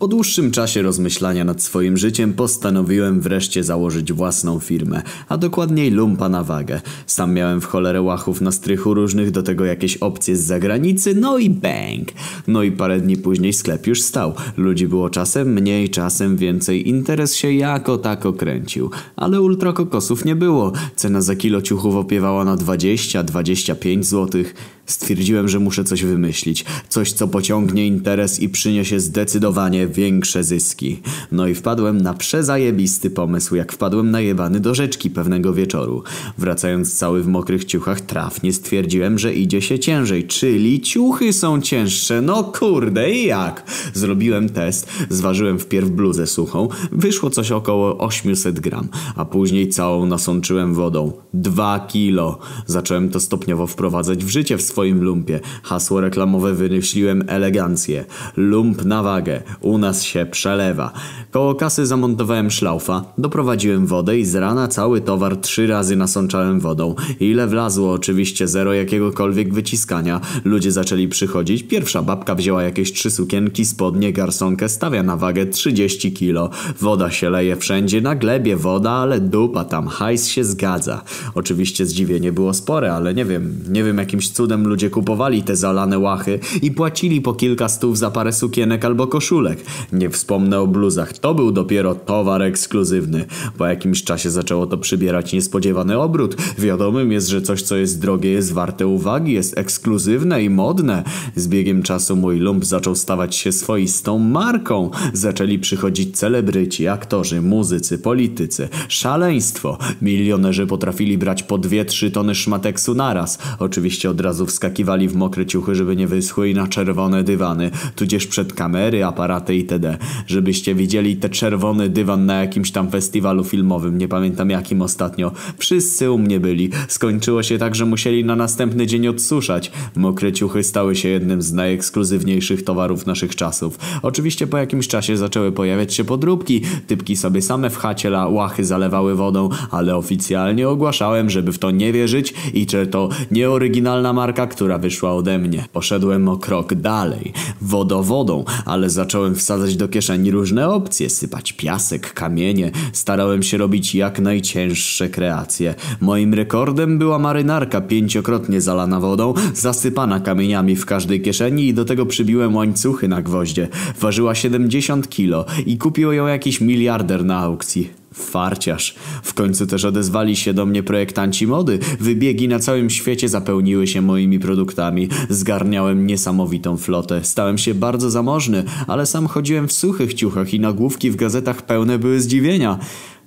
Po dłuższym czasie rozmyślania nad swoim życiem postanowiłem wreszcie założyć własną firmę, a dokładniej lumpa na wagę. Sam miałem w cholerę łachów na strychu różnych, do tego jakieś opcje z zagranicy, no i bang! No i parę dni później sklep już stał. Ludzi było czasem mniej, czasem więcej. Interes się jako tako kręcił. Ale ultrakokosów nie było. Cena za kilo ciuchów opiewała na 20-25 złotych. Stwierdziłem, że muszę coś wymyślić. Coś, co pociągnie interes i przyniesie zdecydowanie większe zyski. No i wpadłem na przezajebisty pomysł, jak wpadłem najebany do rzeczki pewnego wieczoru. Wracając cały w mokrych ciuchach, trafnie stwierdziłem, że idzie się ciężej, czyli ciuchy są cięższe. No kurde, i jak? Zrobiłem test, zważyłem wpierw bluzę suchą, wyszło coś około 800 gram, a później całą nasączyłem wodą. Dwa kilo. Zacząłem to stopniowo wprowadzać w życie w swoim lumpie. Hasło reklamowe wymyśliłem elegancję. Lump na wagę. U nas się przelewa. Koło kasy zamontowałem szlaufa, doprowadziłem wodę i z rana cały towar trzy razy nasączałem wodą. Ile wlazło oczywiście zero jakiegokolwiek wyciskania. Ludzie zaczęli przychodzić. Pierwsza babka wzięła jakieś trzy sukienki, spodnie, garsonkę, stawia na wagę 30 kilo. Woda się leje wszędzie, na glebie woda, ale dupa tam, hajs się zgadza. Oczywiście zdziwienie było spore, ale nie wiem, nie wiem jakimś cudem ludzie kupowali te zalane łachy i płacili po kilka stów za parę sukienek albo koszulek. Nie wspomnę o bluzach, to był dopiero towar ekskluzywny. Po jakimś czasie zaczęło to przybierać niespodziewany obrót. Wiadomym jest, że coś co jest drogie jest warte uwagi, jest ekskluzywne i modne. Z biegiem czasu mój lump zaczął stawać się swoistą marką. Zaczęli przychodzić celebryci, aktorzy, muzycy, politycy. Szaleństwo. Milionerzy potrafili brać po dwie, trzy tony szmateksu naraz. Oczywiście od razu wskakiwali w mokre ciuchy, żeby nie wyschły i na czerwone dywany, tudzież przed kamery, aparaty itd. Żebyście widzieli te czerwony dywan na jakimś tam festiwalu filmowym, nie pamiętam jakim ostatnio. Wszyscy u mnie byli. Skończyło się tak, że musieli na następny dzień odsuszać. Mokre ciuchy stały się jednym z najekskluzywniejszych towarów naszych czasów. Oczywiście po jakimś czasie zaczęły pojawiać się podróbki. Typki sobie same w chacie łachy zalewały wodą, ale oficjalnie ogłaszałem, żeby w to nie wierzyć i że to nieoryginalna marka, która wyszła ode mnie. Poszedłem o krok dalej. Wodowodą, ale zacząłem wsadzać do kieszeni różne opcje, sypać piasek, kamienie. Starałem się robić jak najcięższe kreacje. Moim rekordem była marynarka pięciokrotnie zalana wodą, zasypana kamieniami w każdej kieszeni i do tego przybiłem łańcuchy na gwoździe. Ważyła 70 kilo i kupił ją jakiś miliarder na aukcji. Farciarz. W końcu też odezwali się do mnie projektanci mody. Wybiegi na całym świecie zapełniły się moimi produktami. Zgarniałem niesamowitą flotę. Stałem się bardzo zamożny, ale sam chodziłem w suchych ciuchach i nagłówki w gazetach pełne były zdziwienia.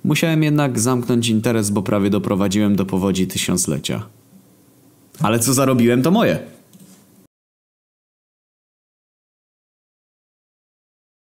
Musiałem jednak zamknąć interes, bo prawie doprowadziłem do powodzi tysiąclecia. Ale co zarobiłem to moje.